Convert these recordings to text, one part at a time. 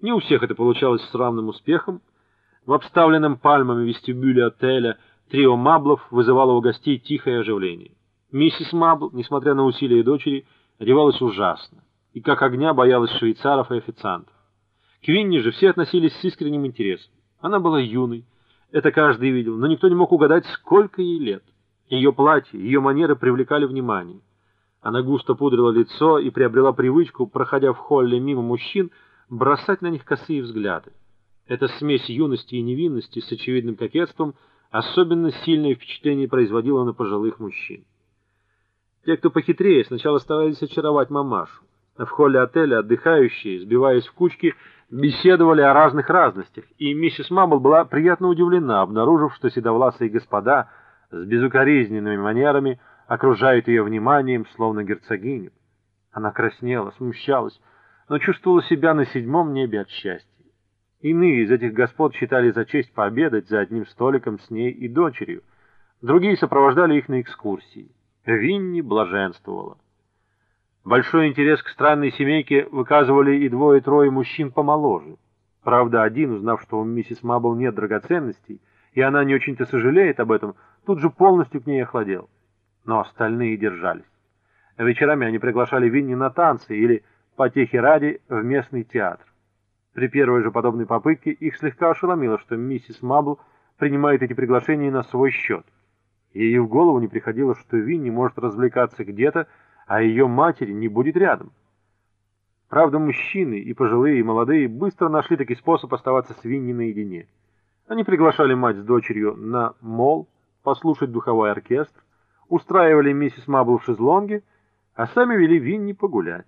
Не у всех это получалось с равным успехом. В обставленном пальмами вестибюле отеля трио Маблов вызывало у гостей тихое оживление. Миссис Мабл, несмотря на усилия дочери, одевалась ужасно и как огня боялась швейцаров и официантов. К Винни же все относились с искренним интересом. Она была юной, это каждый видел, но никто не мог угадать, сколько ей лет. Ее платье, ее манеры привлекали внимание. Она густо пудрила лицо и приобрела привычку, проходя в холле мимо мужчин, бросать на них косые взгляды. Эта смесь юности и невинности с очевидным кокетством особенно сильное впечатление производила на пожилых мужчин. Те, кто похитрее, сначала старались очаровать мамашу. В холле отеля отдыхающие, сбиваясь в кучки, беседовали о разных разностях, и миссис Мамбл была приятно удивлена, обнаружив, что седовласые господа с безукоризненными манерами окружают ее вниманием, словно герцогиню. Она краснела, смущалась, но чувствовала себя на седьмом небе от счастья. Иные из этих господ считали за честь пообедать за одним столиком с ней и дочерью, другие сопровождали их на экскурсии. Винни блаженствовала. Большой интерес к странной семейке выказывали и двое-трое мужчин помоложе. Правда, один, узнав, что у миссис Мабл нет драгоценностей, и она не очень-то сожалеет об этом, тут же полностью к ней охладел. Но остальные держались. Вечерами они приглашали Винни на танцы или, потехи ради, в местный театр. При первой же подобной попытке их слегка ошеломило, что миссис Мабл принимает эти приглашения на свой счет. Ей в голову не приходило, что Винни может развлекаться где-то, а ее матери не будет рядом. Правда, мужчины, и пожилые, и молодые, быстро нашли таки способ оставаться с Винни наедине. Они приглашали мать с дочерью на мол, послушать духовой оркестр, устраивали миссис Мабл в шезлонге, а сами вели Винни погулять.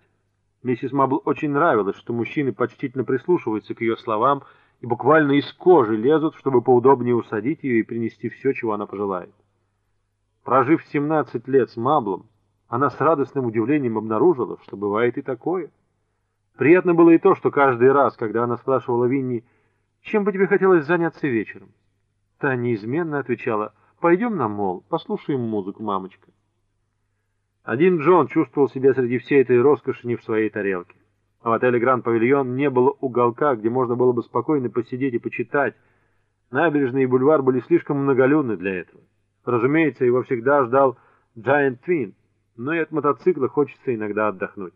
Миссис Мабл очень нравилось, что мужчины почтительно прислушиваются к ее словам и буквально из кожи лезут, чтобы поудобнее усадить ее и принести все, чего она пожелает. Прожив 17 лет с Маблом, она с радостным удивлением обнаружила, что бывает и такое. Приятно было и то, что каждый раз, когда она спрашивала Винни, чем бы тебе хотелось заняться вечером, та неизменно отвечала, пойдем на мол, послушаем музыку, мамочка. Один Джон чувствовал себя среди всей этой роскоши не в своей тарелке. В отеле Гранд Павильон не было уголка, где можно было бы спокойно посидеть и почитать. Набережные и бульвар были слишком многолюдны для этого. Разумеется, его всегда ждал Giant Twin — но и от мотоцикла хочется иногда отдохнуть.